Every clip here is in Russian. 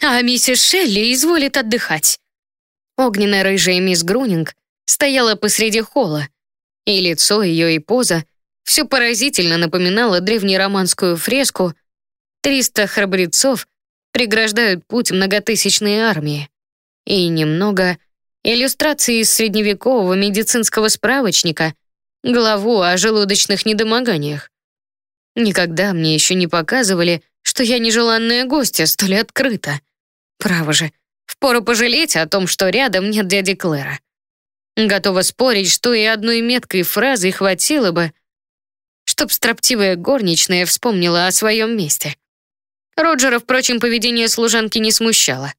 а миссис Шелли изволит отдыхать. Огненно-рыжая мисс Грунинг стояла посреди холла, и лицо ее и поза все поразительно напоминало древнероманскую фреску «Триста храбрецов преграждают путь многотысячной армии» и немного иллюстрации из средневекового медицинского справочника, главу о желудочных недомоганиях. Никогда мне еще не показывали, что я нежеланная гостья столь открыто. Право же, впору пожалеть о том, что рядом нет дяди Клэра. Готова спорить, что и одной меткой фразы хватило бы, чтоб строптивая горничная вспомнила о своем месте. Роджера, впрочем, поведение служанки не смущало.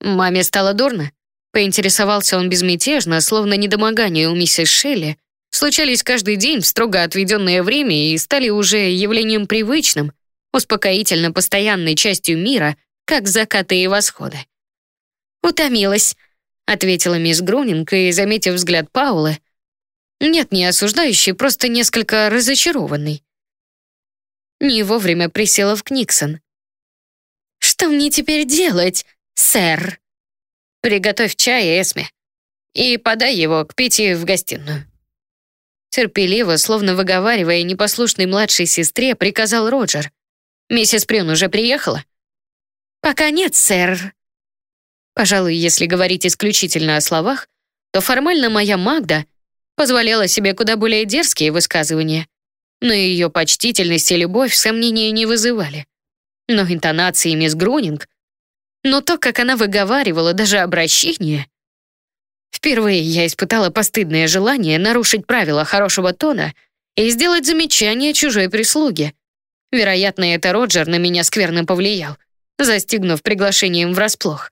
Маме стало дурно. Поинтересовался он безмятежно, словно недомогания у миссис Шелли случались каждый день в строго отведенное время и стали уже явлением привычным, успокоительно постоянной частью мира, как закаты и восходы. «Утомилась», — ответила мисс Грунинг и, заметив взгляд Паулы, нет, не осуждающий, просто несколько разочарованный. Не вовремя присела в Книксон. «Что мне теперь делать, сэр?» «Приготовь чай, Эсме, и подай его к Пяти в гостиную». Терпеливо, словно выговаривая непослушной младшей сестре, приказал Роджер. «Миссис Прюн уже приехала?» «Пока нет, сэр». Пожалуй, если говорить исключительно о словах, то формально моя Магда позволяла себе куда более дерзкие высказывания, но ее почтительность и любовь сомнения не вызывали. Но интонации мисс Грунинг, но то, как она выговаривала даже обращение, Впервые я испытала постыдное желание нарушить правила хорошего тона и сделать замечание чужой прислуге. Вероятно, это Роджер на меня скверно повлиял, застигнув приглашением врасплох.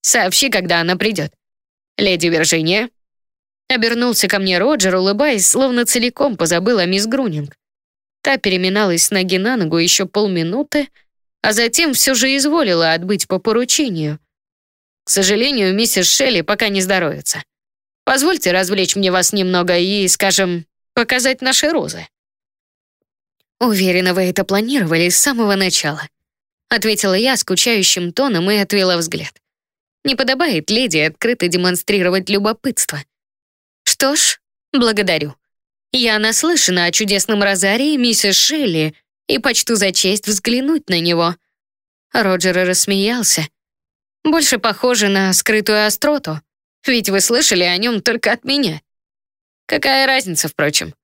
«Сообщи, когда она придет. Леди Виржиния». Обернулся ко мне Роджер, улыбаясь, словно целиком позабыл о мисс Грунинг. Та переминалась с ноги на ногу еще полминуты, а затем все же изволила отбыть по поручению — к сожалению, миссис Шелли пока не здоровится. Позвольте развлечь мне вас немного и, скажем, показать наши розы». «Уверена, вы это планировали с самого начала», ответила я скучающим тоном и отвела взгляд. Не подобает леди открыто демонстрировать любопытство. Что ж, благодарю. Я наслышана о чудесном розарии миссис Шелли и почту за честь взглянуть на него. Роджер рассмеялся, больше похоже на скрытую остроту, ведь вы слышали о нем только от меня. Какая разница, впрочем?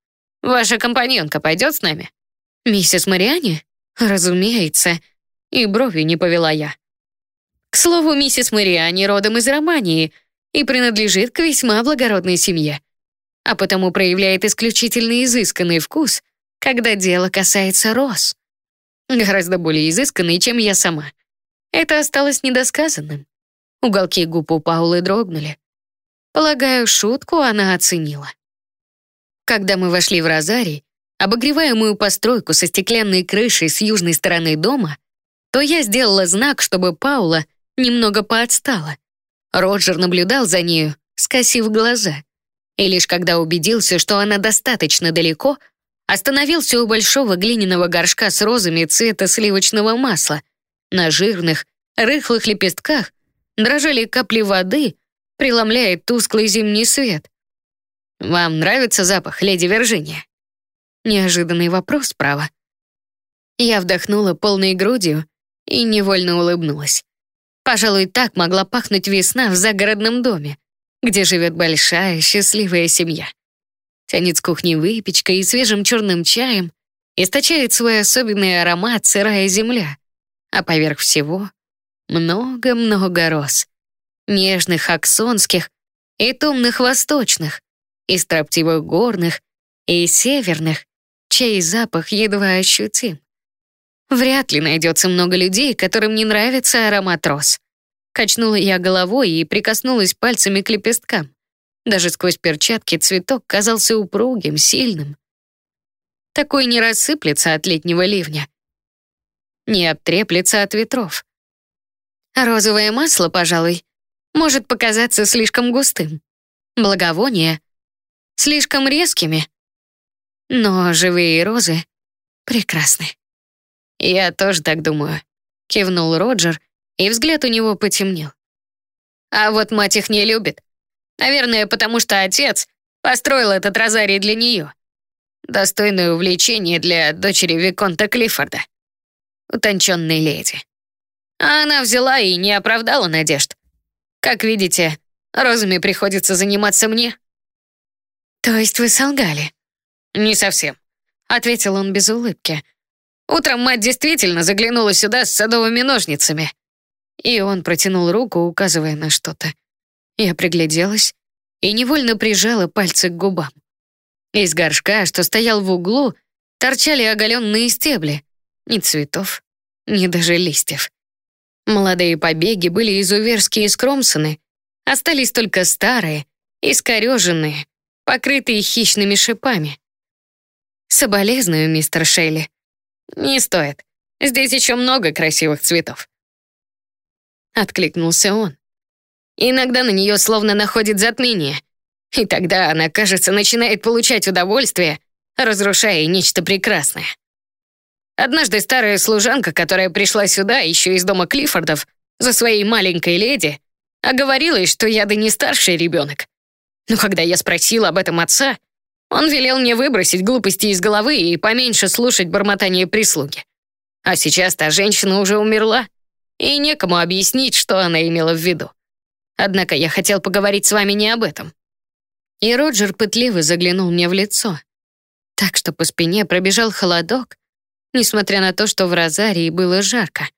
Ваша компаньонка пойдет с нами? Миссис Мариани? Разумеется. И брови не повела я. К слову, миссис Мариани родом из Романии и принадлежит к весьма благородной семье, а потому проявляет исключительно изысканный вкус, когда дело касается роз. Гораздо более изысканный, чем я сама. Это осталось недосказанным. Уголки губ у Паулы дрогнули. Полагаю, шутку она оценила. Когда мы вошли в розарий, обогреваемую постройку со стеклянной крышей с южной стороны дома, то я сделала знак, чтобы Паула немного поотстала. Роджер наблюдал за нею, скосив глаза. И лишь когда убедился, что она достаточно далеко, остановился у большого глиняного горшка с розами цвета сливочного масла, на жирных, рыхлых лепестках дрожали капли воды, преломляя тусклый зимний свет. «Вам нравится запах, леди Виржиния?» Неожиданный вопрос справа. Я вдохнула полной грудью и невольно улыбнулась. Пожалуй, так могла пахнуть весна в загородном доме, где живет большая счастливая семья. Тянет с кухни выпечкой и свежим черным чаем, источает свой особенный аромат сырая земля а поверх всего много-много роз. Нежных аксонских и томных восточных, и строптивых горных, и северных, чей запах едва ощутим. Вряд ли найдется много людей, которым не нравится аромат роз. Качнула я головой и прикоснулась пальцами к лепесткам. Даже сквозь перчатки цветок казался упругим, сильным. Такой не рассыплется от летнего ливня не оттреплется от ветров. Розовое масло, пожалуй, может показаться слишком густым. Благовония — слишком резкими. Но живые розы прекрасны. Я тоже так думаю. кивнул Роджер, и взгляд у него потемнел. А вот мать их не любит. Наверное, потому что отец построил этот розарий для нее. Достойное увлечение для дочери Виконта Клиффорда. Утонченной леди. А она взяла и не оправдала надежд. Как видите, розами приходится заниматься мне. То есть вы солгали? Не совсем, ответил он без улыбки. Утром мать действительно заглянула сюда с садовыми ножницами. И он протянул руку, указывая на что-то. Я пригляделась и невольно прижала пальцы к губам. Из горшка, что стоял в углу, торчали оголенные стебли. Ни цветов, ни даже листьев. Молодые побеги были изуверски искромсаны, остались только старые, искореженные, покрытые хищными шипами. Соболезную, мистер Шейли. Не стоит. Здесь еще много красивых цветов. Откликнулся он. Иногда на нее словно находит затмение. И тогда она, кажется, начинает получать удовольствие, разрушая нечто прекрасное. Однажды старая служанка, которая пришла сюда еще из дома Клиффордов за своей маленькой леди, оговорилась, что я да не старший ребенок. Но когда я спросил об этом отца, он велел мне выбросить глупости из головы и поменьше слушать бормотание прислуги. А сейчас та женщина уже умерла, и некому объяснить, что она имела в виду. Однако я хотел поговорить с вами не об этом. И Роджер пытливо заглянул мне в лицо, так что по спине пробежал холодок, несмотря на то, что в Розарии было жарко.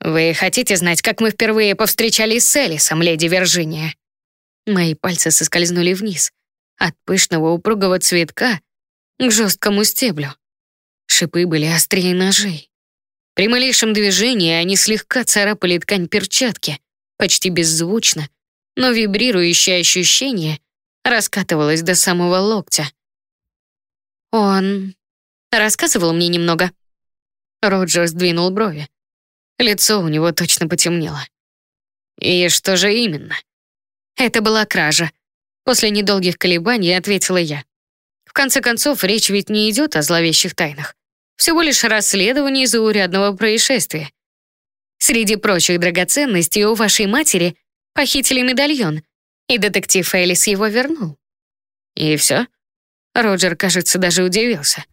«Вы хотите знать, как мы впервые повстречались с Элисом, леди Виржиния?» Мои пальцы соскользнули вниз, от пышного упругого цветка к жесткому стеблю. Шипы были острее ножей. При малейшем движении они слегка царапали ткань перчатки, почти беззвучно, но вибрирующее ощущение раскатывалось до самого локтя. Он Рассказывал мне немного». Роджер сдвинул брови. Лицо у него точно потемнело. «И что же именно?» «Это была кража». После недолгих колебаний ответила я. В конце концов, речь ведь не идет о зловещих тайнах. Всего лишь расследование заурядного происшествия. Среди прочих драгоценностей у вашей матери похитили медальон, и детектив Элис его вернул. И все? Роджер, кажется, даже удивился.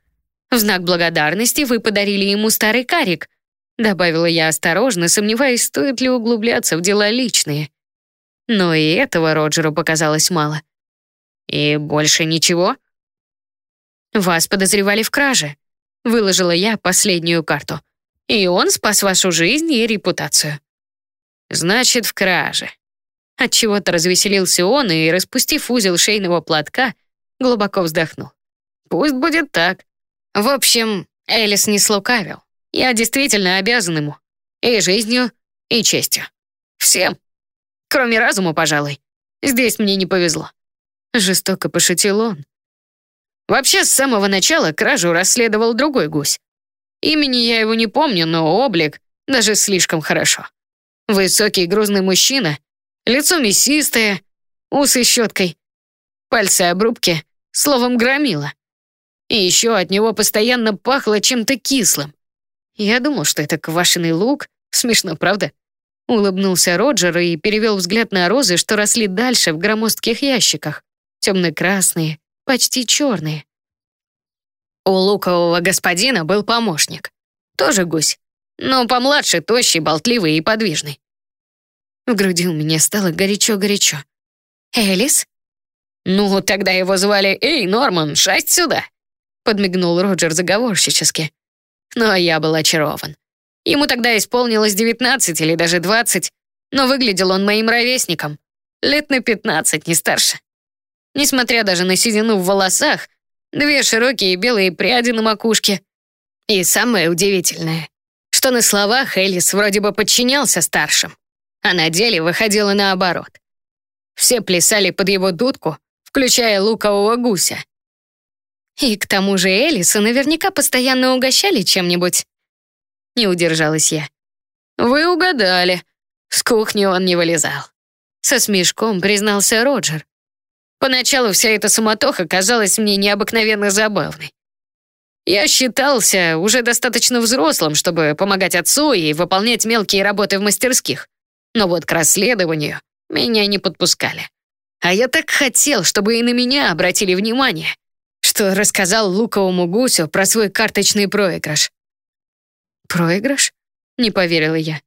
В знак благодарности вы подарили ему старый карик», добавила я осторожно, сомневаясь, стоит ли углубляться в дела личные. Но и этого Роджеру показалось мало. «И больше ничего?» «Вас подозревали в краже», — выложила я последнюю карту. «И он спас вашу жизнь и репутацию». «Значит, в краже». Отчего-то развеселился он и, распустив узел шейного платка, глубоко вздохнул. «Пусть будет так. В общем, Элис не слукавил. Я действительно обязан ему. И жизнью, и честью. Всем. Кроме разума, пожалуй. Здесь мне не повезло. Жестоко пошутил он. Вообще, с самого начала кражу расследовал другой гусь. Имени я его не помню, но облик даже слишком хорошо. Высокий грузный мужчина, лицо мясистое, усы щеткой, пальцы обрубки, словом, громила. И еще от него постоянно пахло чем-то кислым. Я думал, что это квашеный лук. Смешно, правда? Улыбнулся Роджер и перевел взгляд на розы, что росли дальше в громоздких ящиках. Темно-красные, почти черные. У лукового господина был помощник. Тоже гусь, но помладше, тощий, болтливый и подвижный. В груди у меня стало горячо-горячо. «Элис?» «Ну, тогда его звали «Эй, Норман, шасть сюда!» подмигнул Роджер заговорщически. Но я был очарован. Ему тогда исполнилось 19 или даже 20, но выглядел он моим ровесником. Лет на 15, не старше. Несмотря даже на седину в волосах, две широкие белые пряди на макушке. И самое удивительное, что на словах Элис вроде бы подчинялся старшим, а на деле выходило наоборот. Все плясали под его дудку, включая лукового гуся. И к тому же Элиса наверняка постоянно угощали чем-нибудь. Не удержалась я. «Вы угадали. С кухни он не вылезал». Со смешком признался Роджер. Поначалу вся эта суматоха казалась мне необыкновенно забавной. Я считался уже достаточно взрослым, чтобы помогать отцу и выполнять мелкие работы в мастерских. Но вот к расследованию меня не подпускали. А я так хотел, чтобы и на меня обратили внимание, что рассказал луковому гусю про свой карточный проигрыш. «Проигрыш?» — не поверила я.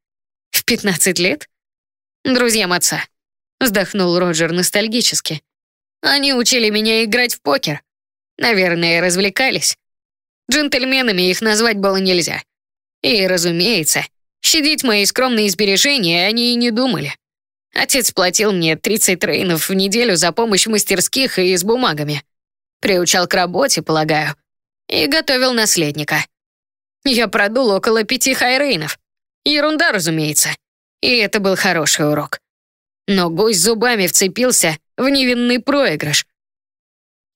«В 15 лет?» «Друзьям отца», — вздохнул Роджер ностальгически. «Они учили меня играть в покер. Наверное, развлекались. Джентльменами их назвать было нельзя. И, разумеется, щадить мои скромные сбережения они и не думали. Отец платил мне 30 трейнов в неделю за помощь в мастерских и с бумагами. Приучал к работе, полагаю. И готовил наследника. Я продул около пяти хайрейнов. Ерунда, разумеется. И это был хороший урок. Но гусь зубами вцепился в невинный проигрыш.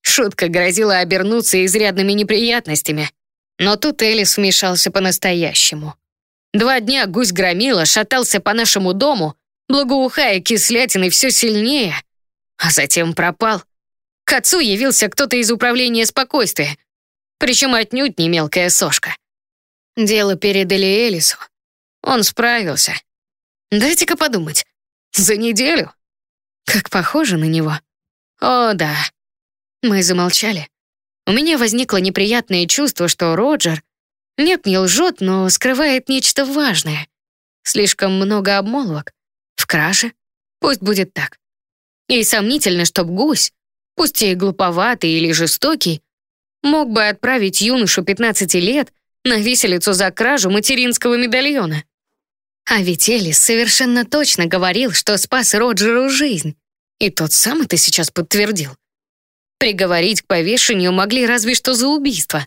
Шутка грозила обернуться изрядными неприятностями. Но тут Элис вмешался по-настоящему. Два дня гусь громила, шатался по нашему дому, благоухая кислятиной все сильнее, а затем пропал. К отцу явился кто-то из управления спокойствия, причем отнюдь не мелкая сошка. Дело передали Элису. Он справился. Дайте-ка подумать. За неделю? Как похоже на него. О, да. Мы замолчали. У меня возникло неприятное чувство, что Роджер нет, не лжет, но скрывает нечто важное. Слишком много обмолвок. В краже? Пусть будет так. И сомнительно, чтоб гусь, пусть и глуповатый или жестокий, мог бы отправить юношу 15 лет на виселицу за кражу материнского медальона. А ведь Элис совершенно точно говорил, что спас Роджеру жизнь. И тот сам это сейчас подтвердил. Приговорить к повешению могли разве что за убийство.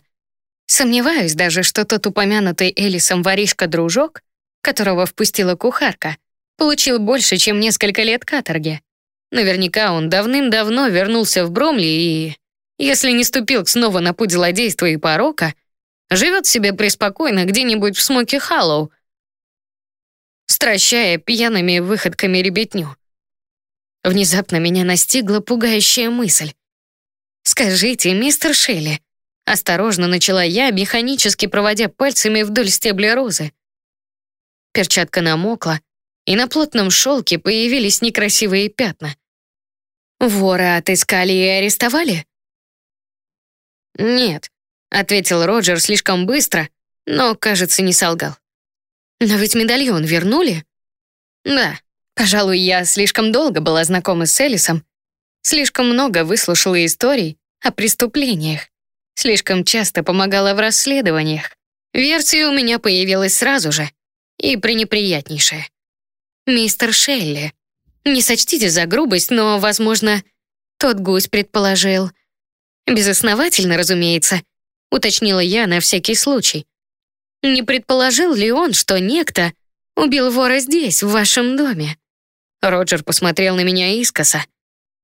Сомневаюсь даже, что тот упомянутый Элисом воришка-дружок, которого впустила кухарка, получил больше, чем несколько лет каторги. Наверняка он давным-давно вернулся в Бромли и, если не ступил снова на путь злодейства и порока, живет себе преспокойно где-нибудь в Смоки Халлоу, стращая пьяными выходками ребятню. Внезапно меня настигла пугающая мысль. «Скажите, мистер Шелли», — осторожно начала я, механически проводя пальцами вдоль стебля розы. Перчатка намокла, и на плотном шелке появились некрасивые пятна. «Вора отыскали и арестовали?» «Нет», — ответил Роджер слишком быстро, но, кажется, не солгал. «Но ведь медальон вернули?» «Да, пожалуй, я слишком долго была знакома с Элисом, слишком много выслушала историй о преступлениях, слишком часто помогала в расследованиях. Версия у меня появилась сразу же, и пренеприятнейшая. «Мистер Шелли, не сочтите за грубость, но, возможно, тот гусь предположил. Безосновательно, разумеется, уточнила я на всякий случай. Не предположил ли он, что некто убил вора здесь, в вашем доме? Роджер посмотрел на меня искоса.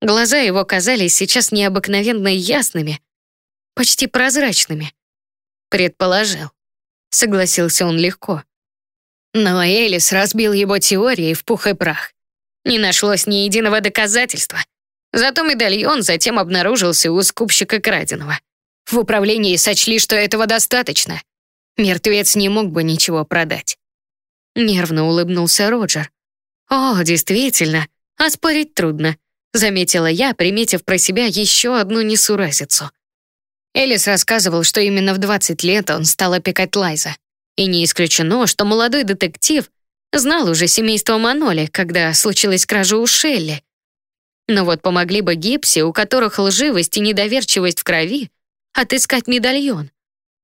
Глаза его казались сейчас необыкновенно ясными, почти прозрачными. Предположил. Согласился он легко. Но Элис разбил его теории в пух и прах. Не нашлось ни единого доказательства. Зато медальон затем обнаружился у скупщика краденого. В управлении сочли, что этого достаточно. Мертвец не мог бы ничего продать. Нервно улыбнулся Роджер. «О, действительно, оспорить трудно», заметила я, приметив про себя еще одну несуразицу. Элис рассказывал, что именно в 20 лет он стал опекать Лайза. И не исключено, что молодой детектив знал уже семейство Маноли, когда случилась кража у Шелли. Но вот помогли бы Гипси, у которых лживость и недоверчивость в крови, отыскать медальон.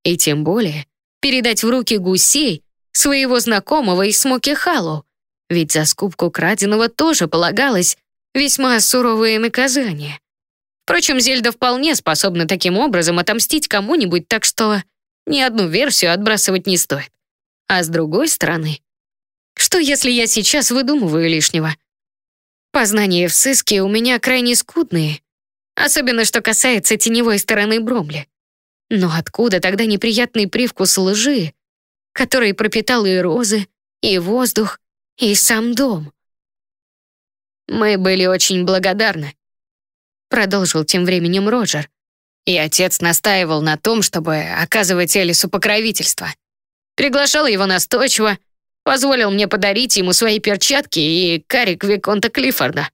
И тем более передать в руки гусей своего знакомого из Смоки Халлоу, ведь за скупку краденого тоже полагалось весьма суровые наказания. Впрочем, Зельда вполне способна таким образом отомстить кому-нибудь, так что ни одну версию отбрасывать не стоит. А с другой стороны, что если я сейчас выдумываю лишнего? Познания в сыске у меня крайне скудные, особенно что касается теневой стороны Бромли. Но откуда тогда неприятный привкус лжи, который пропитал и розы, и воздух, и сам дом? Мы были очень благодарны, продолжил тем временем Роджер. И отец настаивал на том, чтобы оказывать Элису покровительство. Приглашал его настойчиво, позволил мне подарить ему свои перчатки и карик Виконта Клиффорда,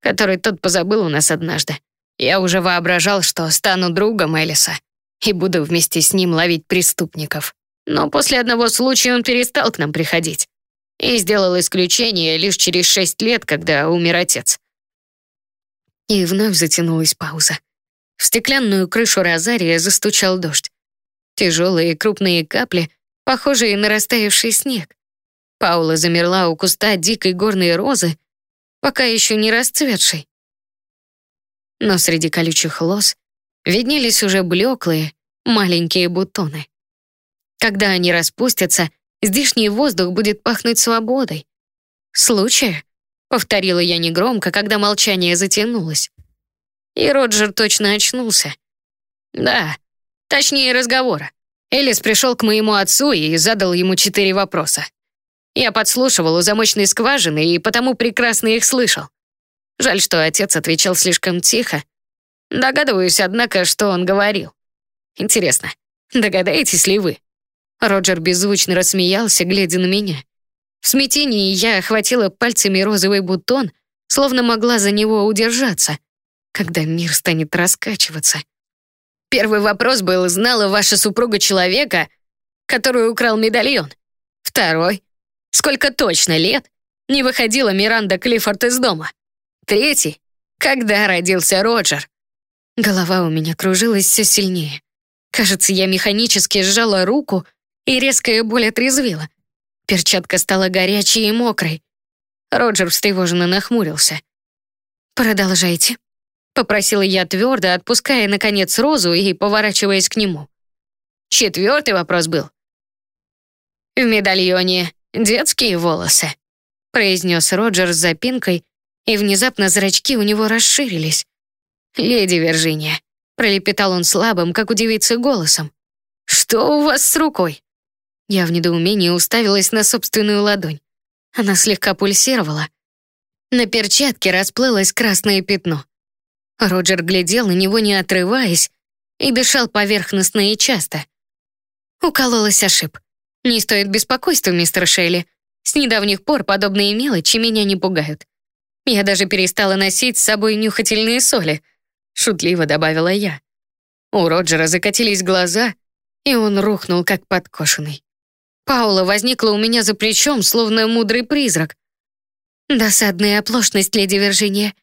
который тот позабыл у нас однажды. Я уже воображал, что стану другом Элиса и буду вместе с ним ловить преступников. Но после одного случая он перестал к нам приходить и сделал исключение лишь через шесть лет, когда умер отец. И вновь затянулась пауза. В стеклянную крышу розария застучал дождь. Тяжелые крупные капли, похожие на растаявший снег. Паула замерла у куста дикой горной розы, пока еще не расцветшей. Но среди колючих лоз виднелись уже блеклые, маленькие бутоны. Когда они распустятся, здешний воздух будет пахнуть свободой. Случая? Повторила я негромко, когда молчание затянулось. И Роджер точно очнулся. Да, точнее разговора. Элис пришел к моему отцу и задал ему четыре вопроса. Я подслушивал у замочной скважины и потому прекрасно их слышал. Жаль, что отец отвечал слишком тихо. Догадываюсь, однако, что он говорил. Интересно, догадаетесь ли вы? Роджер беззвучно рассмеялся, глядя на меня. В смятении я охватила пальцами розовый бутон, словно могла за него удержаться, когда мир станет раскачиваться. Первый вопрос был, знала ваша супруга человека, который украл медальон? Второй, сколько точно лет не выходила Миранда Клиффорд из дома? Третий, когда родился Роджер? Голова у меня кружилась все сильнее. Кажется, я механически сжала руку, и резкая боль отрезвила. Перчатка стала горячей и мокрой. Роджер встревоженно нахмурился. «Продолжайте», — попросила я твердо, отпуская, наконец, розу и поворачиваясь к нему. Четвертый вопрос был. «В медальоне детские волосы», — произнес Роджер с запинкой, и внезапно зрачки у него расширились. «Леди Виржиния», — пролепетал он слабым, как у девицы, голосом. «Что у вас с рукой?» Я в недоумении уставилась на собственную ладонь. Она слегка пульсировала. На перчатке расплылось красное пятно. Роджер глядел на него, не отрываясь, и дышал поверхностно и часто. Укололась ошиб. Не стоит беспокойства, мистер Шелли. С недавних пор подобные мелочи меня не пугают. Я даже перестала носить с собой нюхательные соли, шутливо добавила я. У Роджера закатились глаза, и он рухнул, как подкошенный. Паула возникла у меня за плечом, словно мудрый призрак. Досадная оплошность, леди Виржиния.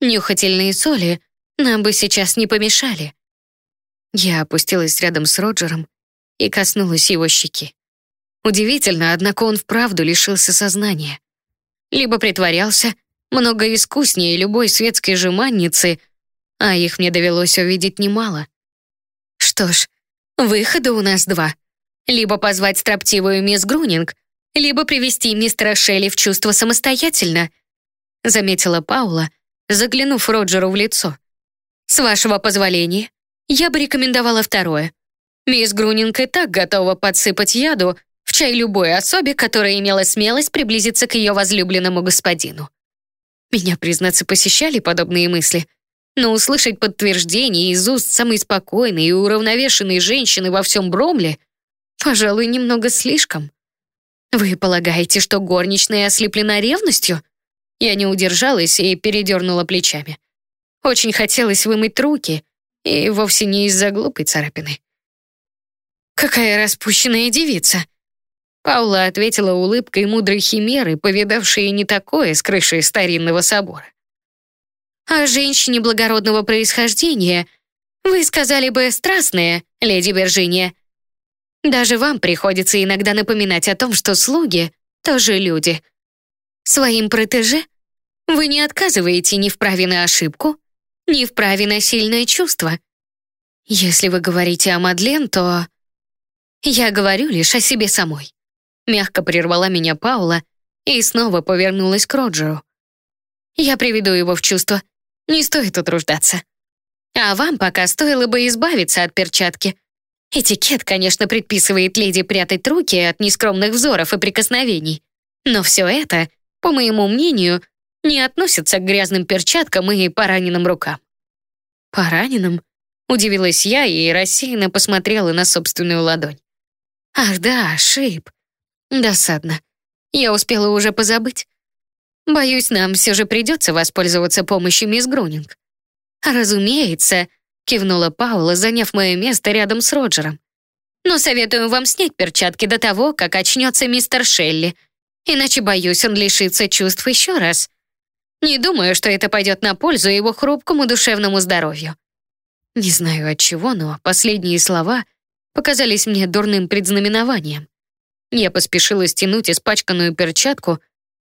Нюхательные соли нам бы сейчас не помешали. Я опустилась рядом с Роджером и коснулась его щеки. Удивительно, однако он вправду лишился сознания. Либо притворялся много искуснее любой светской жеманницы, а их мне довелось увидеть немало. Что ж, выхода у нас два — либо позвать строптивую мисс Грунинг, либо привести мистера Шелли в чувство самостоятельно, заметила Паула, заглянув Роджеру в лицо. С вашего позволения, я бы рекомендовала второе. Мисс Грунинг и так готова подсыпать яду в чай любой особе, которая имела смелость приблизиться к ее возлюбленному господину. Меня, признаться, посещали подобные мысли, но услышать подтверждение из уст самой спокойной и уравновешенной женщины во всем Бромле Пожалуй, немного слишком. Вы полагаете, что горничная ослеплена ревностью? Я не удержалась и передернула плечами. Очень хотелось вымыть руки, и вовсе не из-за глупой царапины. «Какая распущенная девица!» Паула ответила улыбкой мудрой химеры, повидавшей не такое с крышей старинного собора. «О женщине благородного происхождения вы сказали бы страстная, леди Виржиния, даже вам приходится иногда напоминать о том, что слуги тоже люди. Своим протеже вы не отказываете ни в праве на ошибку, ни в праве на сильное чувство. Если вы говорите о Мадлен, то... Я говорю лишь о себе самой. Мягко прервала меня Паула и снова повернулась к Роджеру. Я приведу его в чувство. Не стоит утруждаться. А вам пока стоило бы избавиться от перчатки — Этикет, конечно, предписывает леди прятать руки от нескромных взоров и прикосновений. Но все это, по моему мнению, не относится к грязным перчаткам и пораненным рукам. Пораненным? Удивилась я и рассеянно посмотрела на собственную ладонь. Ах да, шип. Досадно. Я успела уже позабыть. Боюсь, нам все же придется воспользоваться помощью мисс Грунинг. Разумеется, кивнула Паула, заняв мое место рядом с Роджером. Но советую вам снять перчатки до того, как очнется мистер Шелли. Иначе, боюсь, он лишится чувств еще раз. Не думаю, что это пойдет на пользу его хрупкому душевному здоровью. Не знаю от чего, но последние слова показались мне дурным предзнаменованием. Я поспешила стянуть испачканную перчатку,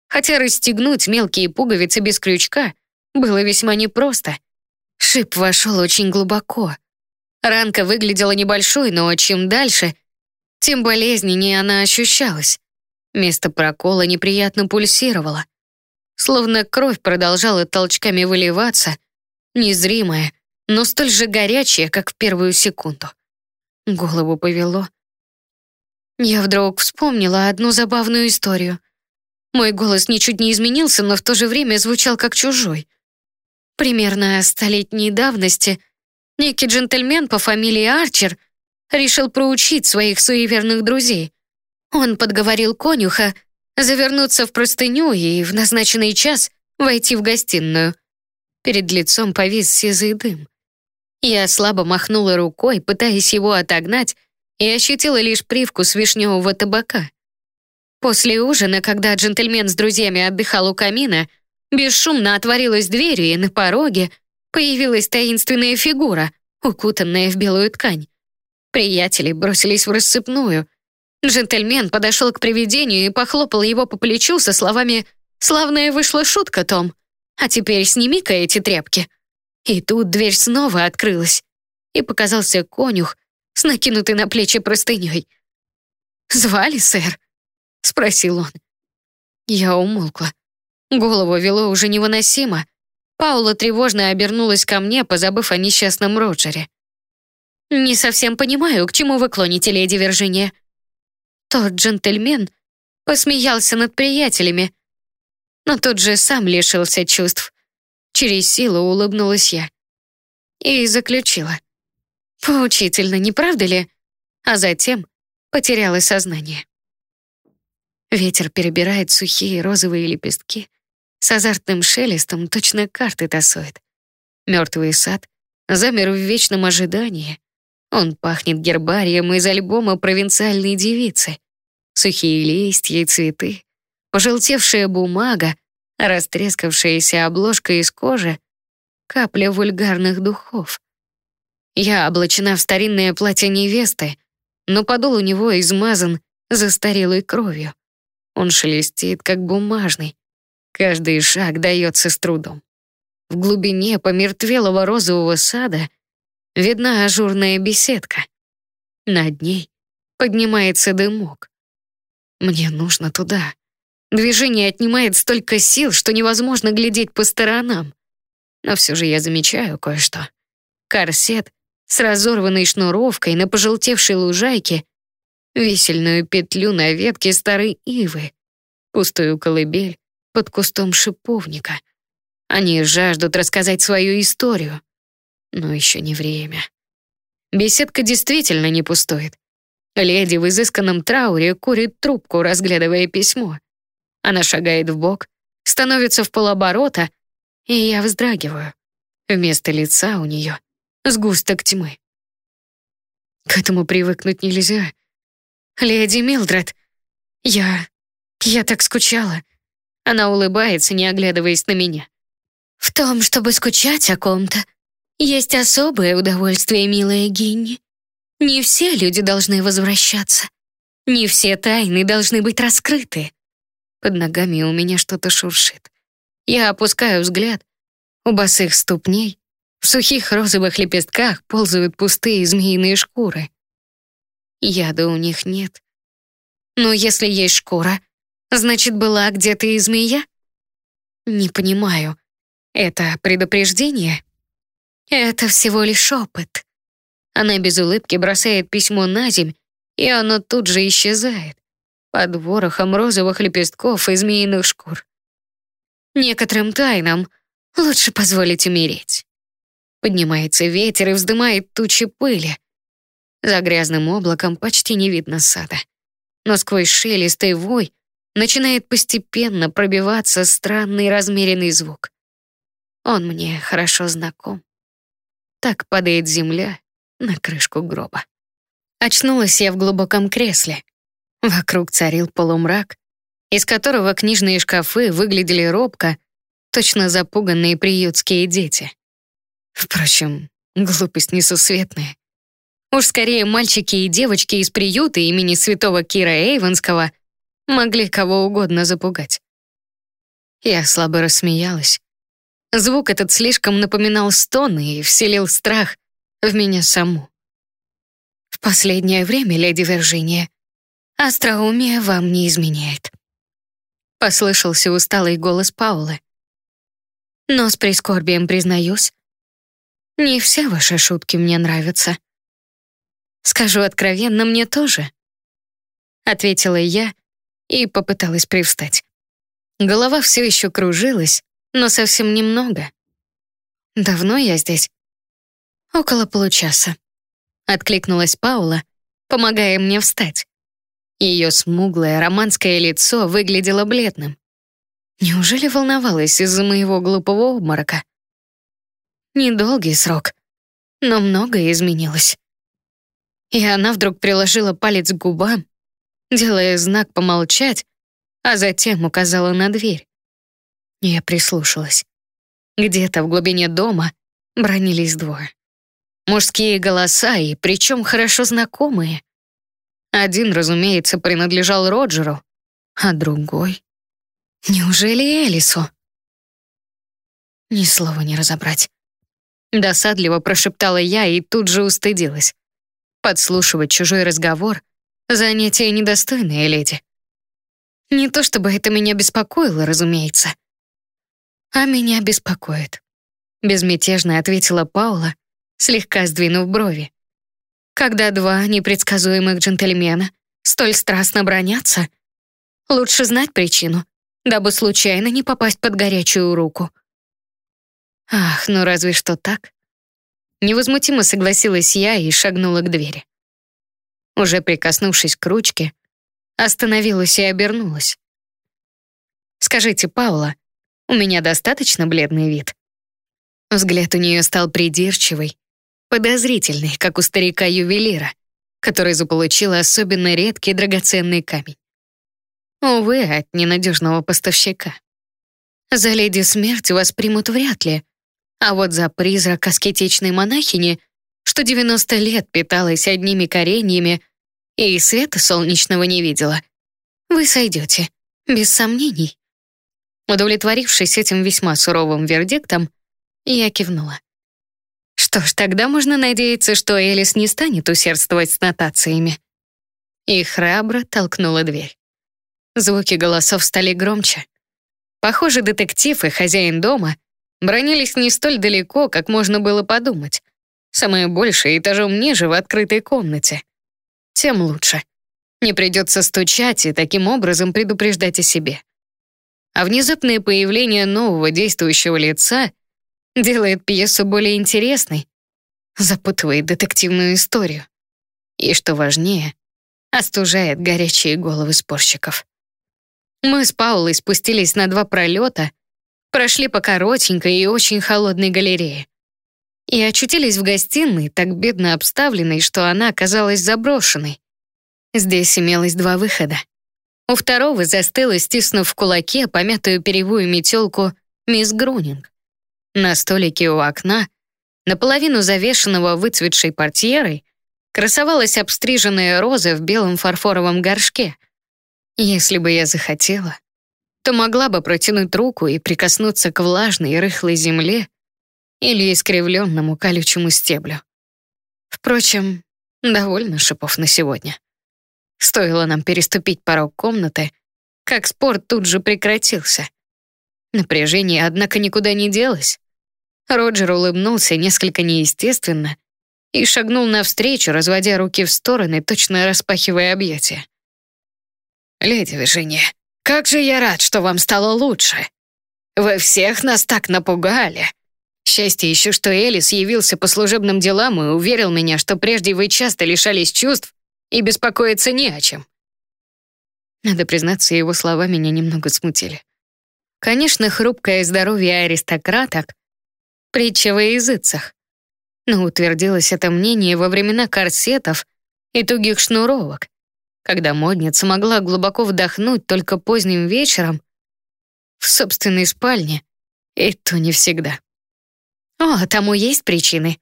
хотя расстегнуть мелкие пуговицы без крючка было весьма непросто. Шип вошел очень глубоко. Ранка выглядела небольшой, но чем дальше, тем болезненнее она ощущалась. Место прокола неприятно пульсировало. Словно кровь продолжала толчками выливаться, незримая, но столь же горячая, как в первую секунду. Голову повело. Я вдруг вспомнила одну забавную историю. Мой голос ничуть не изменился, но в то же время звучал как чужой. Примерно столетней давности некий джентльмен по фамилии Арчер решил проучить своих суеверных друзей. Он подговорил конюха завернуться в простыню и в назначенный час войти в гостиную. Перед лицом повис сизый дым. Я слабо махнула рукой, пытаясь его отогнать, и ощутила лишь привкус вишневого табака. После ужина, когда джентльмен с друзьями отдыхал у камина, бесшумно отворилась дверь, и на пороге появилась таинственная фигура, укутанная в белую ткань. Приятели бросились в рассыпную. Джентльмен подошел к привидению и похлопал его по плечу со словами «Славная вышла шутка, Том, а теперь сними-ка эти тряпки». И тут дверь снова открылась, и показался конюх с накинутой на плечи простыней. «Звали, сэр?» — спросил он. Я умолкла. Голову вело уже невыносимо. Паула тревожно обернулась ко мне, позабыв о несчастном Роджере. «Не совсем понимаю, к чему вы клоните, леди Виржиния». Тот джентльмен посмеялся над приятелями, но тут же сам лишился чувств. Через силу улыбнулась я. И заключила. Поучительно, не правда ли? А затем потеряла сознание. Ветер перебирает сухие розовые лепестки, с азартным шелестом точно карты тасует. Мертвый сад замер в вечном ожидании. Он пахнет гербарием из альбома провинциальной девицы. Сухие листья и цветы, пожелтевшая бумага, растрескавшаяся обложка из кожи, капля вульгарных духов. Я облачена в старинное платье невесты, но подол у него измазан застарелой кровью. Он шелестит, как бумажный. Каждый шаг дается с трудом. В глубине помертвелого розового сада видна ажурная беседка. Над ней поднимается дымок. Мне нужно туда. Движение отнимает столько сил, что невозможно глядеть по сторонам. Но все же я замечаю кое-что. Корсет с разорванной шнуровкой на пожелтевшей лужайке, висельную петлю на ветке старой ивы, пустую колыбель под кустом шиповника. Они жаждут рассказать свою историю. Но еще не время. Беседка действительно не пустует. Леди в изысканном трауре курит трубку, разглядывая письмо. Она шагает в бок, становится в полоборота, и я вздрагиваю. Вместо лица у нее сгусток тьмы. К этому привыкнуть нельзя. Леди Милдред, я... я так скучала. Она улыбается, не оглядываясь на меня. В том, чтобы скучать о ком-то, есть особое удовольствие, милая Гинни. Не все люди должны возвращаться. Не все тайны должны быть раскрыты. Под ногами у меня что-то шуршит. Я опускаю взгляд. У босых ступней в сухих розовых лепестках ползают пустые змеиные шкуры. Яда у них нет. Но если есть шкура, значит, была где-то и змея? Не понимаю. Это предупреждение? Это всего лишь опыт. Она без улыбки бросает письмо на земь, и оно тут же исчезает под ворохом розовых лепестков и змеиных шкур. Некоторым тайнам лучше позволить умереть. Поднимается ветер и вздымает тучи пыли. За грязным облаком почти не видно сада. Но сквозь шелест и вой начинает постепенно пробиваться странный размеренный звук. Он мне хорошо знаком. Так падает земля на крышку гроба. Очнулась я в глубоком кресле. Вокруг царил полумрак, из которого книжные шкафы выглядели робко, точно запуганные приютские дети. Впрочем, глупость несусветная. Уж скорее мальчики и девочки из приюта имени святого Кира Эйвенского могли кого угодно запугать. Я слабо рассмеялась. Звук этот слишком напоминал стоны и вселил страх в меня саму. В последнее время, леди Виржиния, остроумие вам не изменяет. Послышался усталый голос Паулы. Но с прискорбием признаюсь, не все ваши шутки мне нравятся. Скажу откровенно, мне тоже. Ответила я и попыталась привстать. Голова все еще кружилась, но совсем немного. Давно я здесь? Около получаса. Откликнулась Паула, помогая мне встать. Ее смуглое романское лицо выглядело бледным. Неужели волновалась из-за моего глупого обморока? Недолгий срок, но многое изменилось. И она вдруг приложила палец к губам, делая знак помолчать, а затем указала на дверь. Я прислушалась. Где-то в глубине дома бронились двое. Мужские голоса, и причем хорошо знакомые. Один, разумеется, принадлежал Роджеру, а другой... Неужели Элису? Ни слова не разобрать. Досадливо прошептала я и тут же устыдилась. Подслушивать чужой разговор — занятие недостойное, леди. Не то чтобы это меня беспокоило, разумеется. А меня беспокоит. Безмятежно ответила Паула, слегка сдвинув брови. Когда два непредсказуемых джентльмена столь страстно бронятся, лучше знать причину, дабы случайно не попасть под горячую руку. Ах, ну разве что так. Невозмутимо согласилась я и шагнула к двери. Уже прикоснувшись к ручке, остановилась и обернулась. «Скажите, Паула, у меня достаточно бледный вид?» Взгляд у нее стал придирчивый, подозрительный, как у старика-ювелира, который заполучил особенно редкий драгоценный камень. Увы, от ненадежного поставщика. За леди смерть вас примут вряд ли, а вот за призрак аскетичной монахини, что 90 лет питалась одними кореньями и света солнечного не видела, вы сойдете, без сомнений. Удовлетворившись этим весьма суровым вердиктом, я кивнула. Что ж, тогда можно надеяться, что Элис не станет усердствовать с нотациями. И храбро толкнула дверь. Звуки голосов стали громче. Похоже, детектив и хозяин дома бронились не столь далеко, как можно было подумать. Самое большее этажом ниже в открытой комнате. Тем лучше. Не придется стучать и таким образом предупреждать о себе. А внезапное появление нового действующего лица делает пьесу более интересной, запутывает детективную историю. И, что важнее, остужает горячие головы спорщиков. Мы с Паулой спустились на два пролета — прошли по коротенькой и очень холодной галерее. И очутились в гостиной, так бедно обставленной, что она оказалась заброшенной. Здесь имелось два выхода. У второго застыла, стиснув в кулаке помятую перевую метелку, мисс Грунинг. На столике у окна, наполовину завешенного выцветшей портьерой, красовалась обстриженная роза в белом фарфоровом горшке. Если бы я захотела, то могла бы протянуть руку и прикоснуться к влажной и рыхлой земле или искривленному колючему стеблю. Впрочем, довольно шипов на сегодня. Стоило нам переступить порог комнаты, как спор тут же прекратился. Напряжение, однако, никуда не делось. Роджер улыбнулся несколько неестественно и шагнул навстречу, разводя руки в стороны, точно распахивая объятия. «Леди Виржиния, как же я рад, что вам стало лучше. Вы всех нас так напугали. Счастье еще, что Элис явился по служебным делам и уверил меня, что прежде вы часто лишались чувств и беспокоиться не о чем. Надо признаться, его слова меня немного смутили. Конечно, хрупкое здоровье аристократок — притча во языцах. Но утвердилось это мнение во времена корсетов и тугих шнуровок, когда модница могла глубоко вдохнуть только поздним вечером в собственной спальне, и то не всегда. О, тому есть причины.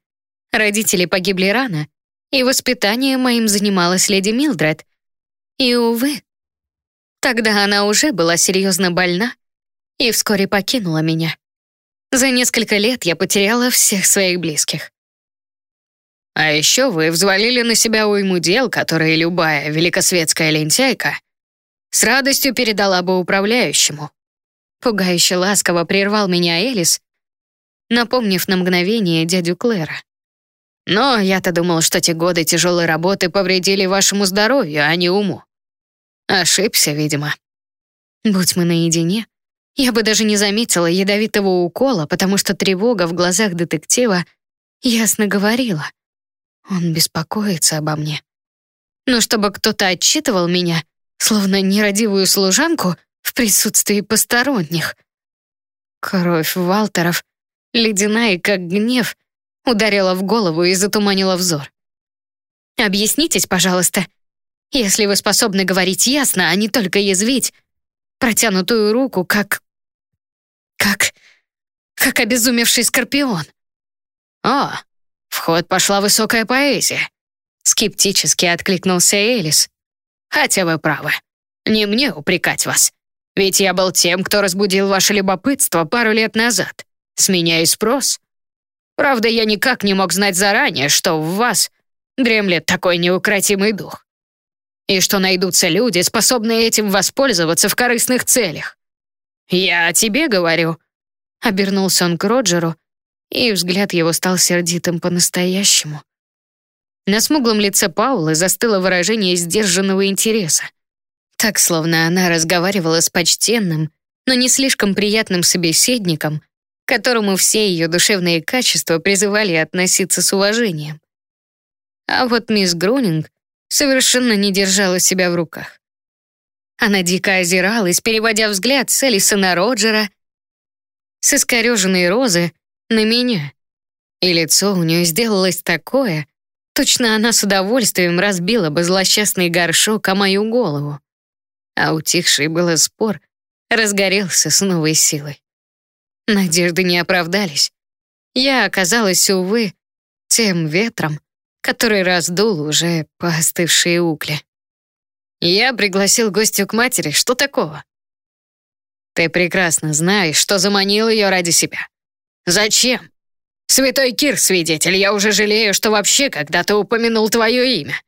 Родители погибли рано, и воспитанием моим занималась леди Милдред. И, увы, тогда она уже была серьезно больна и вскоре покинула меня. За несколько лет я потеряла всех своих близких. А еще вы взвалили на себя уйму дел, которые любая великосветская лентяйка с радостью передала бы управляющему. Пугающе ласково прервал меня Элис, напомнив на мгновение дядю Клэра. Но я-то думал, что те годы тяжелой работы повредили вашему здоровью, а не уму. Ошибся, видимо. Будь мы наедине, я бы даже не заметила ядовитого укола, потому что тревога в глазах детектива ясно говорила. Он беспокоится обо мне. Но чтобы кто-то отчитывал меня, словно нерадивую служанку, в присутствии посторонних. Кровь Валтеров, ледяная как гнев, ударила в голову и затуманила взор. «Объяснитесь, пожалуйста, если вы способны говорить ясно, а не только язвить, протянутую руку, как... как... как обезумевший скорпион». «О, ход пошла высокая поэзия», — скептически откликнулся Элис. «Хотя вы правы. Не мне упрекать вас. Ведь я был тем, кто разбудил ваше любопытство пару лет назад. С меня и спрос. Правда, я никак не мог знать заранее, что в вас дремлет такой неукротимый дух. И что найдутся люди, способные этим воспользоваться в корыстных целях. Я о тебе говорю. Обернулся он к Роджеру, и взгляд его стал сердитым по-настоящему. На смуглом лице Паулы застыло выражение сдержанного интереса. Так, словно она разговаривала с почтенным, но не слишком приятным собеседником, которому все ее душевные качества призывали относиться с уважением. А вот мисс Грунинг совершенно не держала себя в руках. Она дико озиралась, переводя взгляд с Элиса на Роджера, с искореженной розы на меня. И лицо у нее сделалось такое, точно она с удовольствием разбила бы злосчастный горшок о мою голову а утихший было спор разгорелся с новой силой. Надежды не оправдались. Я оказалась, увы, тем ветром, который раздул уже поостывшие угли. Я пригласил гостю к матери, что такого? Ты прекрасно знаешь, что заманил ее ради себя. Зачем? Святой Кир, свидетель, я уже жалею, что вообще когда-то упомянул твое имя.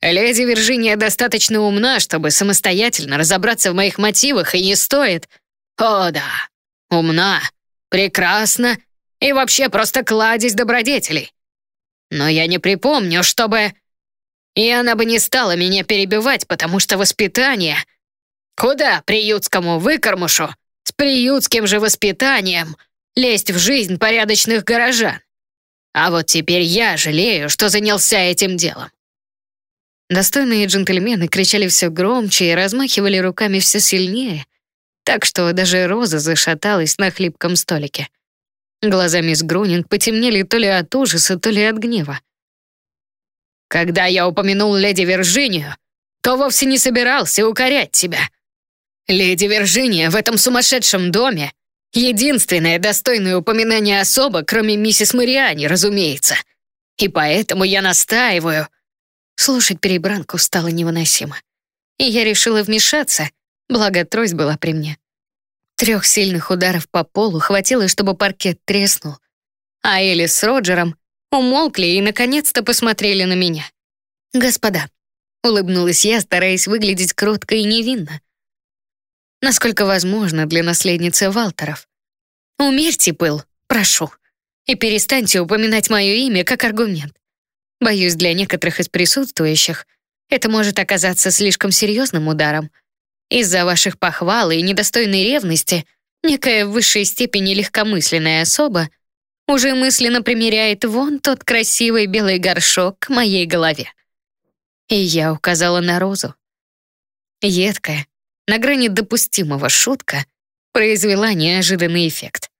Леди Виржиния достаточно умна, чтобы самостоятельно разобраться в моих мотивах, и не стоит. О, да, умна, прекрасна и вообще просто кладезь добродетелей. Но я не припомню, чтобы... И она бы не стала меня перебивать, потому что воспитание... Куда приютскому выкормушу с приютским же воспитанием лезть в жизнь порядочных горожан? А вот теперь я жалею, что занялся этим делом. Достойные джентльмены кричали все громче и размахивали руками все сильнее, так что даже Роза зашаталась на хлипком столике. Глаза мисс Грунинг потемнели то ли от ужаса, то ли от гнева. «Когда я упомянул леди Виржинию, то вовсе не собирался укорять тебя. Леди Виржиния в этом сумасшедшем доме — единственное достойное упоминание особо, кроме миссис Мариани, разумеется. И поэтому я настаиваю, Слушать перебранку стало невыносимо. И я решила вмешаться, благо трость была при мне. Трех сильных ударов по полу хватило, чтобы паркет треснул. А Элли с Роджером умолкли и наконец-то посмотрели на меня. «Господа», — улыбнулась я, стараясь выглядеть кротко и невинно. Насколько возможно для наследницы Валтеров. «Умерьте пыл, прошу, и перестаньте упоминать мое имя как аргумент. Боюсь, для некоторых из присутствующих это может оказаться слишком серьезным ударом. Из-за ваших похвал и недостойной ревности некая в высшей степени легкомысленная особа уже мысленно примеряет вон тот красивый белый горшок к моей голове. И я указала на розу. Едкая, на грани допустимого шутка произвела неожиданный эффект.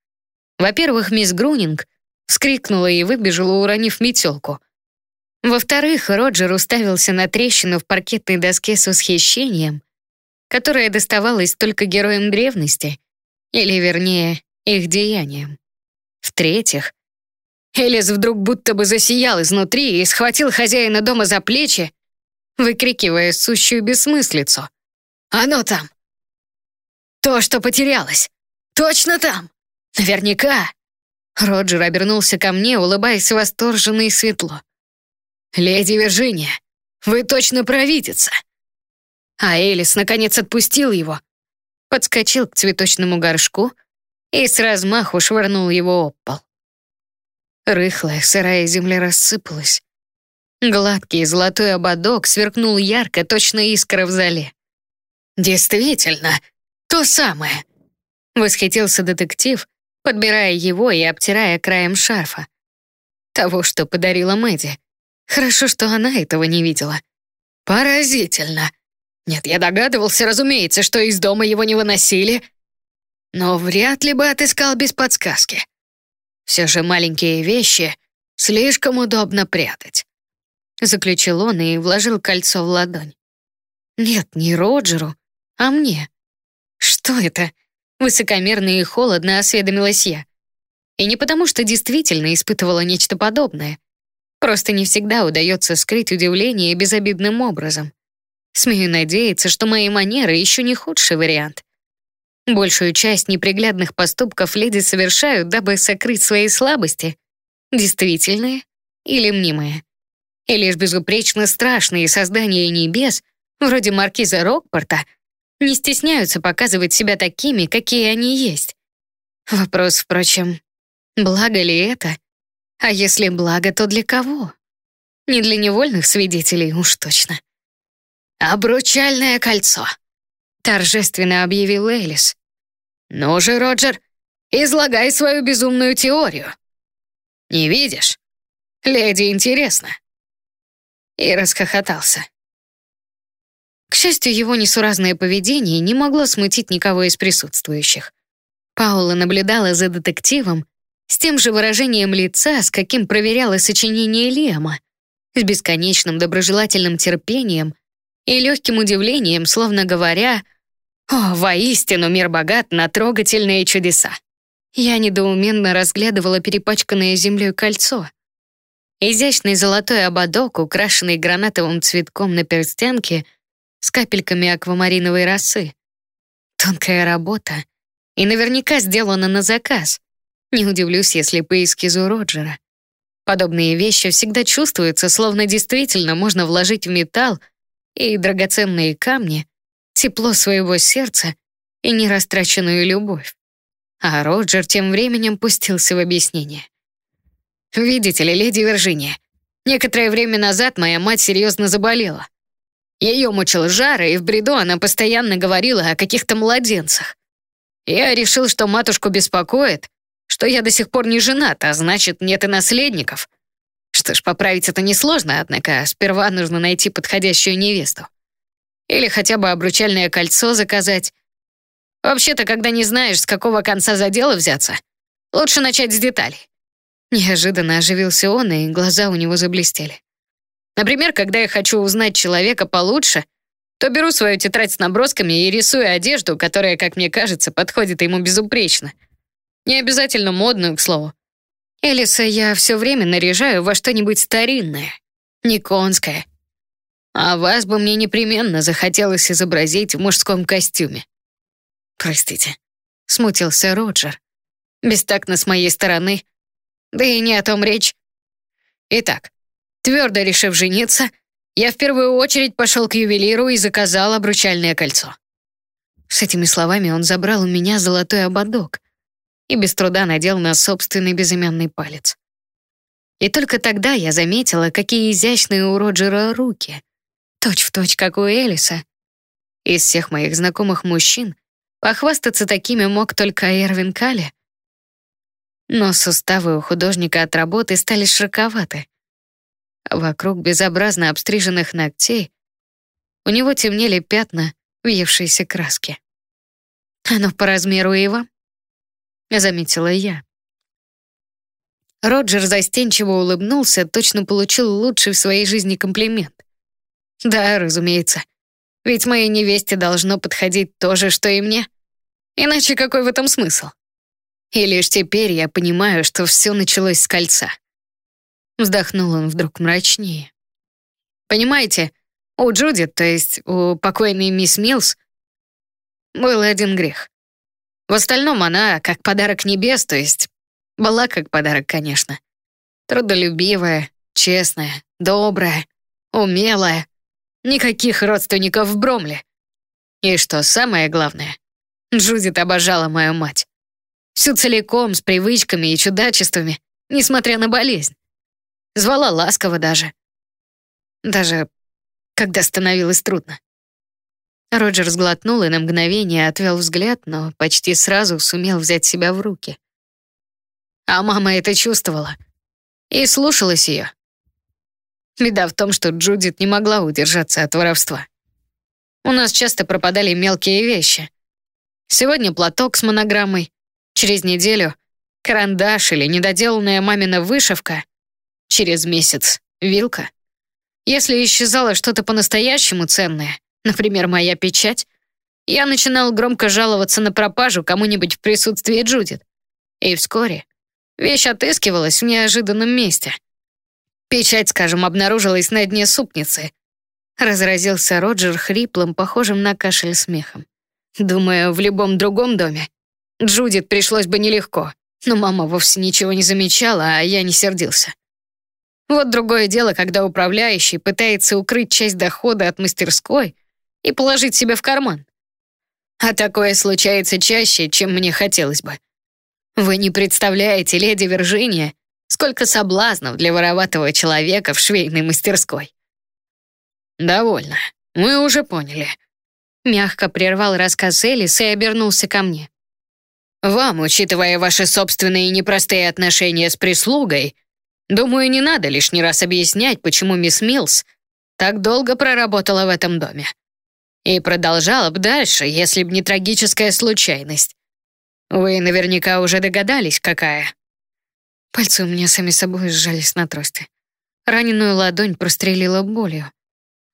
Во-первых, мисс Грунинг вскрикнула и выбежала, уронив метелку. Во-вторых, Роджер уставился на трещину в паркетной доске с восхищением, которая доставалась только героям древности, или, вернее, их деяниям. В-третьих, Элис вдруг будто бы засиял изнутри и схватил хозяина дома за плечи, выкрикивая сущую бессмыслицу. «Оно там! То, что потерялось! Точно там! Наверняка!» Роджер обернулся ко мне, улыбаясь восторженно и светло. «Леди Виржиния, вы точно провидица!» А Элис наконец отпустил его, подскочил к цветочному горшку и с размаху швырнул его об пол. Рыхлая сырая земля рассыпалась. Гладкий золотой ободок сверкнул ярко, точно искра в зале. «Действительно, то самое!» — восхитился детектив, подбирая его и обтирая краем шарфа. Того, что подарила Мэдди. Хорошо, что она этого не видела. «Поразительно!» Нет, я догадывался, разумеется, что из дома его не выносили, но вряд ли бы отыскал без подсказки. Все же маленькие вещи слишком удобно прятать. Заключил он и вложил кольцо в ладонь. Нет, не Роджеру, а мне. Что это? Высокомерно и холодно осведомилась я. И не потому, что действительно испытывала нечто подобное. Просто не всегда удается скрыть удивление безобидным образом. Смею надеяться, что мои манеры еще не худший вариант. Большую часть неприглядных поступков леди совершают, дабы сокрыть свои слабости, действительные или мнимые. И лишь безупречно страшные создания небес, вроде маркиза Рокпорта, не стесняются показывать себя такими, какие они есть. Вопрос, впрочем, благо ли это? А если благо, то для кого? Не для невольных свидетелей уж точно. «Обручальное кольцо», — торжественно объявил Элис. «Ну же, Роджер, излагай свою безумную теорию. Не видишь? Леди интересно». И расхохотался. К счастью, его несуразное поведение не могло смутить никого из присутствующих. Паула наблюдала за детективом с тем же выражением лица, с каким проверяла сочинение Лема, с бесконечным доброжелательным терпением — и легким удивлением, словно говоря «О, воистину мир богат на трогательные чудеса». Я недоуменно разглядывала перепачканное землей кольцо. Изящный золотой ободок, украшенный гранатовым цветком на перстянке с капельками аквамариновой росы. Тонкая работа. И наверняка сделана на заказ. Не удивлюсь, если по эскизу Роджера. Подобные вещи всегда чувствуются, словно действительно можно вложить в металл и драгоценные камни, тепло своего сердца и нерастраченную любовь. А Роджер тем временем пустился в объяснение. «Видите ли, леди Виржиния, некоторое время назад моя мать серьезно заболела. Ее мучил жар, и в бреду она постоянно говорила о каких-то младенцах. Я решил, что матушку беспокоит, что я до сих пор не женат, а значит, нет и наследников. Что ж, поправить это несложно, однако сперва нужно найти подходящую невесту. Или хотя бы обручальное кольцо заказать. Вообще-то, когда не знаешь, с какого конца за дело взяться, лучше начать с деталей. Неожиданно оживился он, и глаза у него заблестели. Например, когда я хочу узнать человека получше, то беру свою тетрадь с набросками и рисую одежду, которая, как мне кажется, подходит ему безупречно. Не обязательно модную, к слову. Элиса я все время наряжаю во что-нибудь старинное, не конское. А вас бы мне непременно захотелось изобразить в мужском костюме. Простите, смутился Роджер. Бестактно с моей стороны. Да и не о том речь. Итак, твердо решив жениться, я в первую очередь пошел к ювелиру и заказал обручальное кольцо. С этими словами он забрал у меня золотой ободок, и без труда надел на собственный безымянный палец. И только тогда я заметила, какие изящные у Роджера руки, точь в точь, как у Элиса. Из всех моих знакомых мужчин похвастаться такими мог только Эрвин Калли. но суставы у художника от работы стали широковаты. Вокруг безобразно обстриженных ногтей у него темнели пятна въевшейся краски. «Оно по размеру вам?» — заметила я. Роджер застенчиво улыбнулся, точно получил лучший в своей жизни комплимент. «Да, разумеется. Ведь моей невесте должно подходить то же, что и мне. Иначе какой в этом смысл? И лишь теперь я понимаю, что все началось с кольца». Вздохнул он вдруг мрачнее. «Понимаете, у Джудит, то есть у покойной мисс Милс, был один грех. В остальном она как подарок небес, то есть была как подарок, конечно. Трудолюбивая, честная, добрая, умелая. Никаких родственников в Бромле. И что самое главное, Джудит обожала мою мать. Всю целиком, с привычками и чудачествами, несмотря на болезнь. Звала ласково даже. Даже когда становилось трудно. Роджер сглотнул и на мгновение отвел взгляд, но почти сразу сумел взять себя в руки. А мама это чувствовала и слушалась ее. Беда в том, что Джудит не могла удержаться от воровства. У нас часто пропадали мелкие вещи. Сегодня платок с монограммой, через неделю карандаш или недоделанная мамина вышивка, через месяц вилка. Если исчезало что-то по-настоящему ценное, например, моя печать, я начинал громко жаловаться на пропажу кому-нибудь в присутствии Джудит. И вскоре вещь отыскивалась в неожиданном месте. Печать, скажем, обнаружилась на дне супницы. Разразился Роджер хриплым, похожим на кашель смехом. Думаю, в любом другом доме Джудит пришлось бы нелегко, но мама вовсе ничего не замечала, а я не сердился. Вот другое дело, когда управляющий пытается укрыть часть дохода от мастерской и положить себе в карман. А такое случается чаще, чем мне хотелось бы. Вы не представляете, леди Виржиния, сколько соблазнов для вороватого человека в швейной мастерской. «Довольно. Мы уже поняли». Мягко прервал рассказ Элис и обернулся ко мне. «Вам, учитывая ваши собственные непростые отношения с прислугой, Думаю, не надо лишний раз объяснять, почему мисс Милс так долго проработала в этом доме. И продолжала бы дальше, если б не трагическая случайность. Вы наверняка уже догадались, какая. Пальцы у меня сами собой сжались на трости. Раненую ладонь прострелила болью.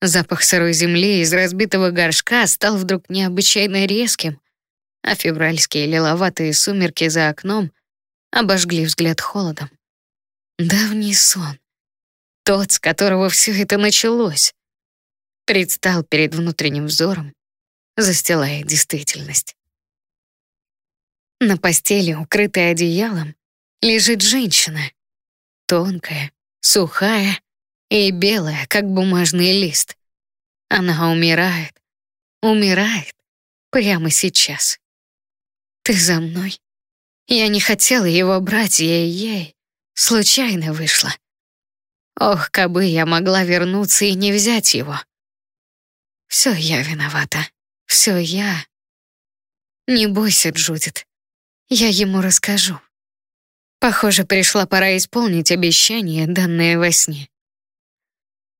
Запах сырой земли из разбитого горшка стал вдруг необычайно резким, а февральские лиловатые сумерки за окном обожгли взгляд холодом. Давний сон. Тот, с которого все это началось. Предстал перед внутренним взором, застилая действительность. На постели, укрытая одеялом, лежит женщина. Тонкая, сухая и белая, как бумажный лист. Она умирает, умирает прямо сейчас. Ты за мной? Я не хотела его брать, ей-ей. Случайно вышло. Ох, кабы я могла вернуться и не взять его. Все я виновата. Все я. Не бойся, Джудит. Я ему расскажу. Похоже, пришла пора исполнить обещание, данное во сне.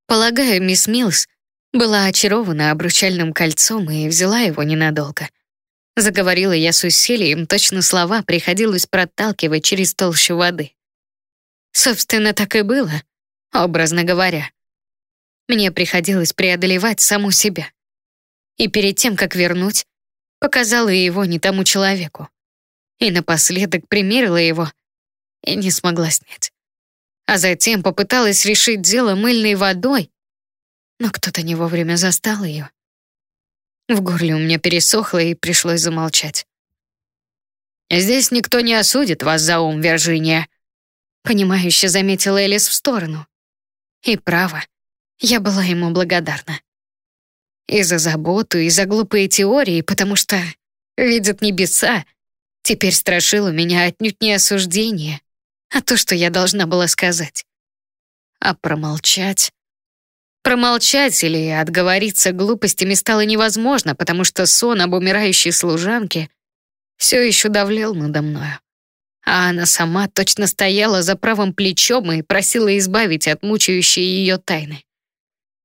Полагаю, мисс Милс была очарована обручальным кольцом и взяла его ненадолго. Заговорила я с усилием, точно слова приходилось проталкивать через толщу воды. Собственно, так и было, образно говоря. Мне приходилось преодолевать саму себя. И перед тем, как вернуть, показала его не тому человеку. И напоследок примерила его и не смогла снять. А затем попыталась решить дело мыльной водой, но кто-то не вовремя застал ее. В горле у меня пересохло и пришлось замолчать. «Здесь никто не осудит вас за ум, Виржиния», Понимающе заметила Элис в сторону. И право, я была ему благодарна. И за заботу, и за глупые теории, потому что, видят небеса, теперь страшило меня отнюдь не осуждение, а то, что я должна была сказать. А промолчать... Промолчать или отговориться глупостями стало невозможно, потому что сон об умирающей служанке все еще давлел надо мною. А она сама точно стояла за правым плечом и просила избавить от мучающей ее тайны.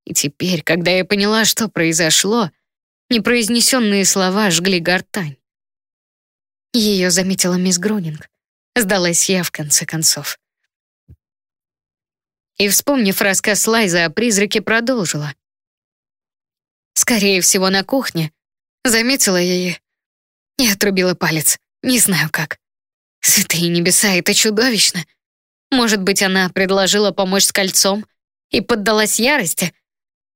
И теперь, когда я поняла, что произошло, непроизнесенные слова жгли гортань. Ее заметила мисс Грунинг. Сдалась я, в конце концов. И, вспомнив рассказ Лайза о призраке, продолжила. Скорее всего, на кухне. Заметила я ее и отрубила палец. Не знаю как. Святые небеса, это чудовищно. Может быть, она предложила помочь с кольцом и поддалась ярости?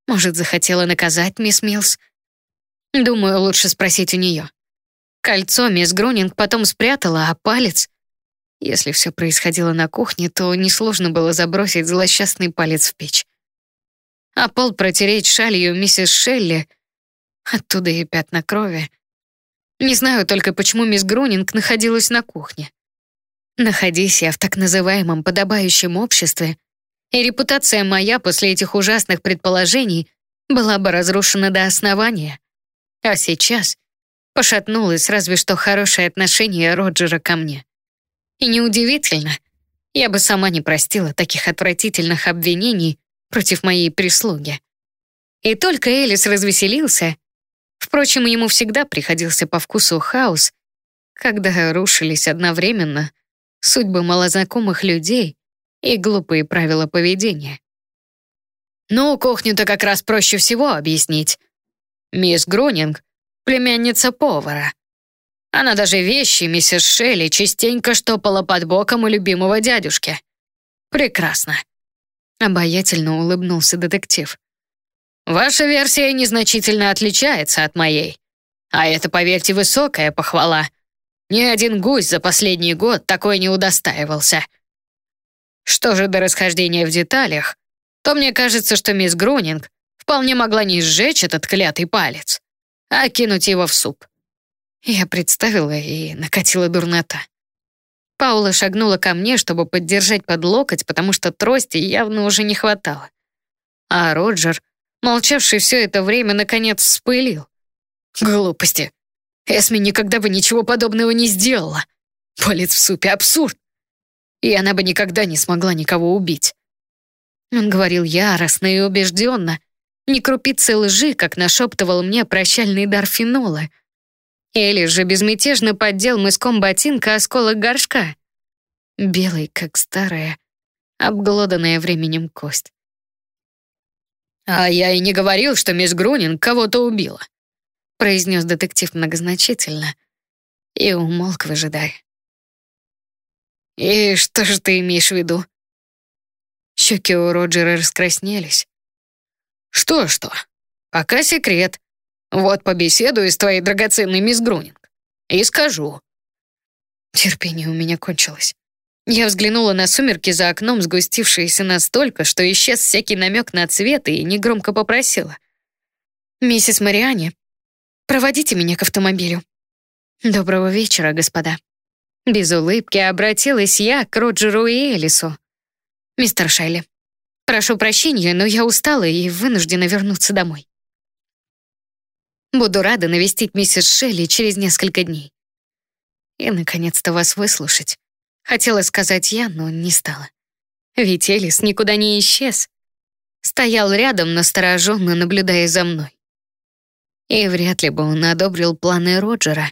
Может, захотела наказать мисс Милс? Думаю, лучше спросить у нее. Кольцо мисс Грунинг потом спрятала, а палец... Если все происходило на кухне, то несложно было забросить злосчастный палец в печь. А пол протереть шалью миссис Шелли, оттуда и пятна крови. Не знаю только, почему мисс Грунинг находилась на кухне. Находись я в так называемом подобающем обществе, и репутация моя после этих ужасных предположений была бы разрушена до основания. А сейчас пошатнулось разве что хорошее отношение Роджера ко мне. И неудивительно, я бы сама не простила таких отвратительных обвинений против моей прислуги. И только Элис развеселился, впрочем, ему всегда приходился по вкусу хаос, когда рушились одновременно судьбы малознакомых людей и глупые правила поведения. Ну, кухню-то как раз проще всего объяснить. Мисс Грунинг — племянница повара. Она даже вещи миссис Шелли частенько штопала под боком у любимого дядюшки. Прекрасно. Обаятельно улыбнулся детектив. Ваша версия незначительно отличается от моей. А это, поверьте, высокая похвала — ни один гусь за последний год такой не удостаивался. Что же до расхождения в деталях, то мне кажется, что мисс Грунинг вполне могла не сжечь этот клятый палец, а кинуть его в суп. Я представила и накатила дурнота. Паула шагнула ко мне, чтобы поддержать под локоть, потому что трости явно уже не хватало. А Роджер, молчавший все это время, наконец вспылил. Глупости. Эсми никогда бы ничего подобного не сделала. Палец в супе — абсурд. И она бы никогда не смогла никого убить. Он говорил яростно и убежденно, не крупицы лжи, как нашептывал мне прощальный дар фенола. Или же безмятежно поддел мыском ботинка осколок горшка. Белый, как старая, обглоданная временем кость. А я и не говорил, что мисс Грунин кого-то убила произнес детектив многозначительно и умолк, выжидая. «И что же ты имеешь в виду?» Щеки у Роджера раскраснелись. «Что-что? Пока секрет. Вот побеседую с твоей драгоценной мисс Грунинг. И скажу». Терпение у меня кончилось. Я взглянула на сумерки за окном, сгустившиеся настолько, что исчез всякий намек на цвет, и негромко попросила. «Миссис Мариане, Проводите меня к автомобилю. Доброго вечера, господа. Без улыбки обратилась я к Роджеру и Элису. Мистер Шелли, прошу прощения, но я устала и вынуждена вернуться домой. Буду рада навестить миссис Шелли через несколько дней. И, наконец-то, вас выслушать. Хотела сказать я, но не стала. Ведь Элис никуда не исчез. Стоял рядом, настороженно наблюдая за мной. И вряд ли бы он одобрил планы Роджера,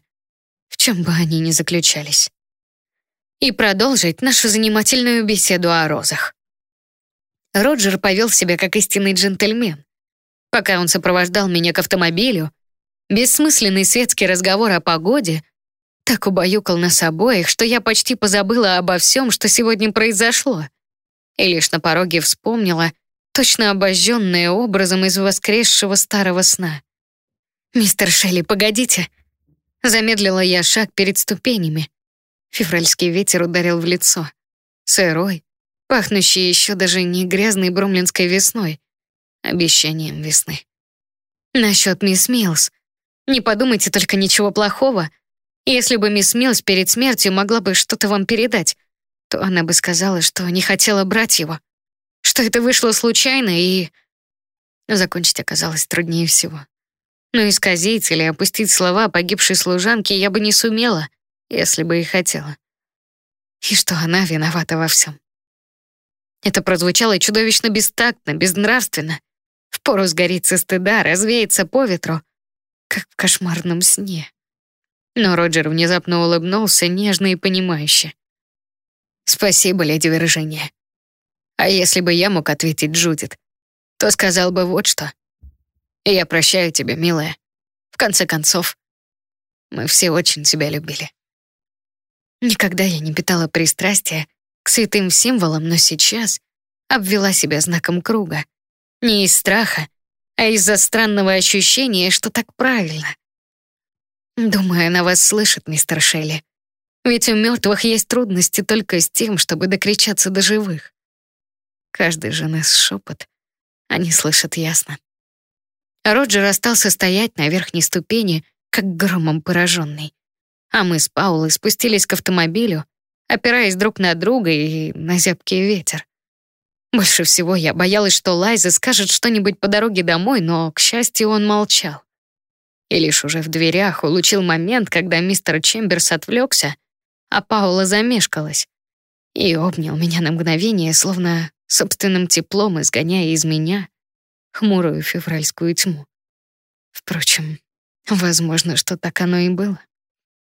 в чем бы они ни заключались. И продолжить нашу занимательную беседу о розах. Роджер повел себя как истинный джентльмен. Пока он сопровождал меня к автомобилю, бессмысленный светский разговор о погоде так убаюкал нас обоих, что я почти позабыла обо всем, что сегодня произошло, и лишь на пороге вспомнила, точно обожженное образом из воскресшего старого сна. «Мистер Шелли, погодите!» Замедлила я шаг перед ступенями. Февральский ветер ударил в лицо. Сырой, пахнущий еще даже не грязной бромлинской весной, обещанием весны. Насчет мисс Милс. Не подумайте только ничего плохого. Если бы мисс Милс перед смертью могла бы что-то вам передать, то она бы сказала, что не хотела брать его, что это вышло случайно и... Закончить оказалось труднее всего. Но исказить или опустить слова погибшей служанки я бы не сумела, если бы и хотела. и что она виновата во всем. Это прозвучало чудовищно бестактно, безнравственно. Впору сгореть со стыда, развеяться по ветру, как в кошмарном сне. Но Роджер внезапно улыбнулся нежно и понимающе. «Спасибо, леди Виржиния. А если бы я мог ответить Джудит, то сказал бы вот что. Я прощаю тебя, милая. В конце концов, мы все очень тебя любили». Никогда я не питала пристрастия к святым символам, но сейчас обвела себя знаком круга. Не из страха, а из-за странного ощущения, что так правильно. Думаю, она вас слышит, мистер Шелли. Ведь у мертвых есть трудности только с тем, чтобы докричаться до живых. Каждый же нас шепот. Они слышат ясно. Роджер остался стоять на верхней ступени, как громом пораженный. А мы с Паулой спустились к автомобилю, опираясь друг на друга и на зябкий ветер. Больше всего я боялась, что Лайза скажет что-нибудь по дороге домой, но, к счастью, он молчал. И лишь уже в дверях улучил момент, когда мистер Чемберс отвлекся, а Паула замешкалась и обнял меня на мгновение, словно собственным теплом изгоняя из меня хмурую февральскую тьму. Впрочем, возможно, что так оно и было.